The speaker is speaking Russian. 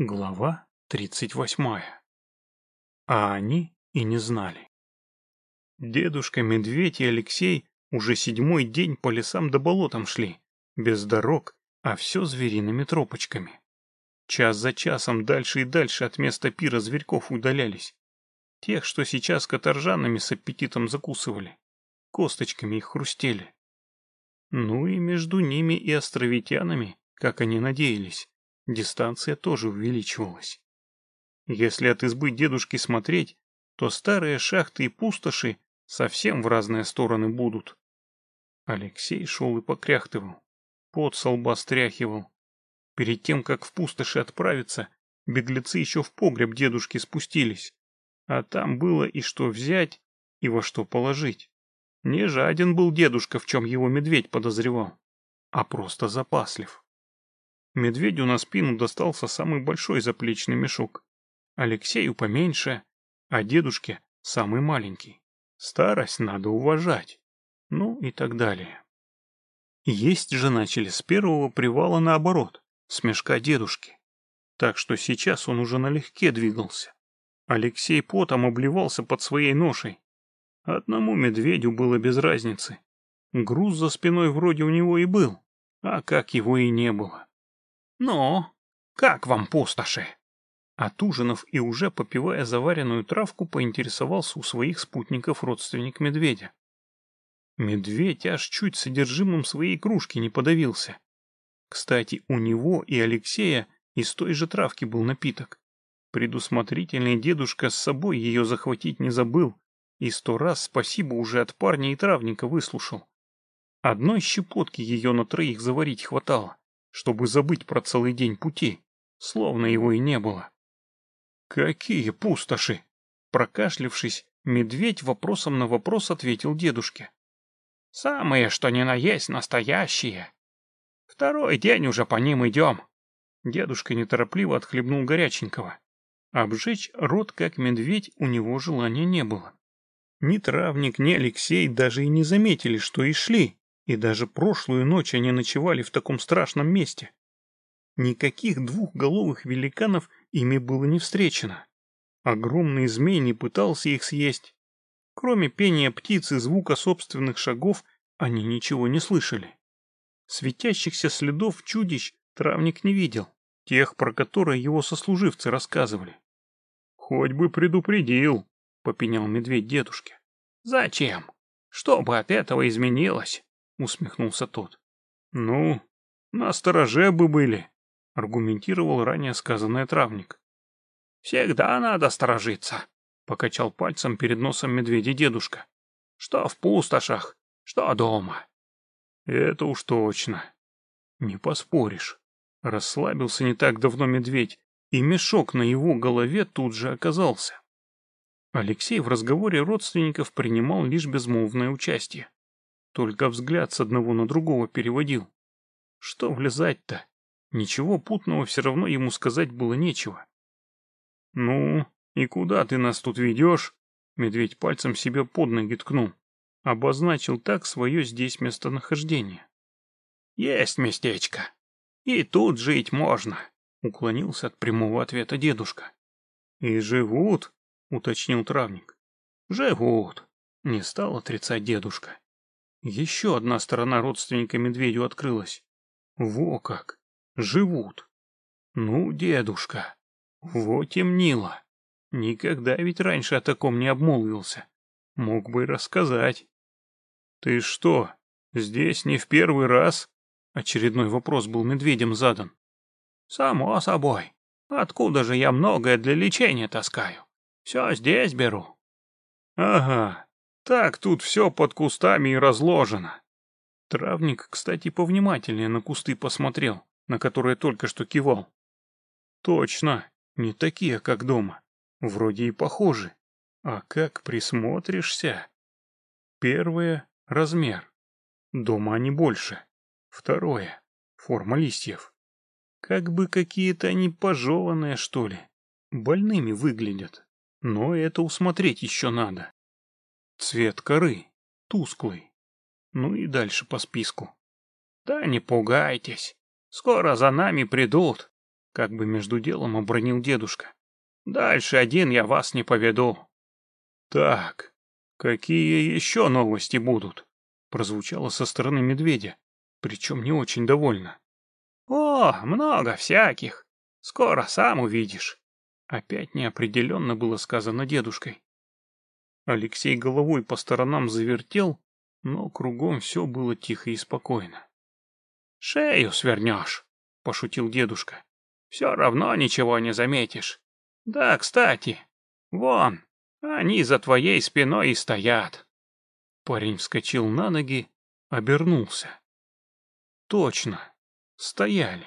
Глава тридцать восьмая. А они и не знали. Дедушка, медведь и Алексей уже седьмой день по лесам да болотам шли, без дорог, а все звериными тропочками. Час за часом дальше и дальше от места пира зверьков удалялись. Тех, что сейчас каторжанами с аппетитом закусывали, косточками их хрустели. Ну и между ними и островитянами, как они надеялись, дистанция тоже увеличивалась. Если от избы дедушки смотреть, то старые шахты и пустоши совсем в разные стороны будут. Алексей шел и покряхтывал, пот со лба стряхивал. Перед тем, как в пустоши отправиться, беглецы еще в погреб дедушки спустились, а там было и что взять, и во что положить. Не жаден был дедушка, в чем его медведь подозревал, а просто запаслив. Медведю на спину достался самый большой заплечный мешок, Алексею поменьше, а дедушке самый маленький. Старость надо уважать. Ну и так далее. Есть же начали с первого привала наоборот, с мешка дедушки. Так что сейчас он уже налегке двигался. Алексей потом обливался под своей ношей. Одному медведю было без разницы. Груз за спиной вроде у него и был, а как его и не было. «Ну, как вам пустоши?» От ужинов и уже попивая заваренную травку, поинтересовался у своих спутников родственник медведя. Медведь аж чуть содержимым своей кружки не подавился. Кстати, у него и Алексея из той же травки был напиток. Предусмотрительный дедушка с собой ее захватить не забыл, и сто раз спасибо уже от парня и травника выслушал. Одной щепотки ее на троих заварить хватало чтобы забыть про целый день пути, словно его и не было. «Какие пустоши!» Прокашлившись, медведь вопросом на вопрос ответил дедушке. «Самые, что ни на есть, настоящие. Второй день уже по ним идем». Дедушка неторопливо отхлебнул горяченького. Обжечь рот, как медведь, у него желания не было. Ни травник, ни Алексей даже и не заметили, что и шли, и даже прошлую ночь они ночевали в таком страшном месте. Никаких двухголовых великанов ими было не встречено. Огромный змей не пытался их съесть. Кроме пения птиц и звука собственных шагов, они ничего не слышали. Светящихся следов чудищ травник не видел, тех, про которые его сослуживцы рассказывали. «Хоть бы предупредил», — попенял медведь дедушке. «Зачем? Что бы от этого изменилось?» — усмехнулся тот. «Ну, на стороже бы были», — аргументировал ранее сказанный травник. «Всегда надо сторожиться», — покачал пальцем перед носом медведя дедушка. «Что в пустошах, что дома». «Это уж точно. Не поспоришь». Расслабился не так давно медведь, и мешок на его голове тут же оказался. Алексей в разговоре родственников принимал лишь безмолвное участие. Только взгляд с одного на другого переводил. Что влезать-то? Ничего путного все равно ему сказать было нечего. «Ну, и куда ты нас тут ведешь?» Медведь пальцем себе под ноги ткнул. Обозначил так свое здесь местонахождение. «Есть местечко. И тут жить можно», — уклонился от прямого ответа дедушка. «И живут?» — уточнил травник. «Живут», — не стал отрицать дедушка. Еще одна сторона родственника медведю открылась. Во как! Живут! Ну, дедушка, во темнило. Никогда ведь раньше о таком не обмолвился. Мог бы и рассказать. Ты что, здесь не в первый раз? Очередной вопрос был медведем задан. Само собой. Откуда же я многое для лечения таскаю? Все здесь беру. Ага, так тут все под кустами и разложено. Травник, кстати, повнимательнее на кусты посмотрел, на которые только что кивал. Точно, не такие, как дома. Вроде и похожи. А как присмотришься? Первое — размер. Дома они больше. Второе — форма листьев. Как бы какие-то они пожеванные, что ли. Больными выглядят. Но это усмотреть еще надо. Цвет коры. Тусклый. Ну и дальше по списку. Да не пугайтесь. Скоро за нами придут. Как бы между делом обронил дедушка. Дальше один я вас не поведу. Так, какие еще новости будут? Прозвучало со стороны медведя, причем не очень довольно. О, много всяких. Скоро сам увидишь. Опять неопределенно было сказано дедушкой. Алексей головой по сторонам завертел, но кругом все было тихо и спокойно. «Шею свернешь», — пошутил дедушка. «Все равно ничего не заметишь. Да, кстати, вон, они за твоей спиной и стоят». Парень вскочил на ноги, обернулся. «Точно, стояли».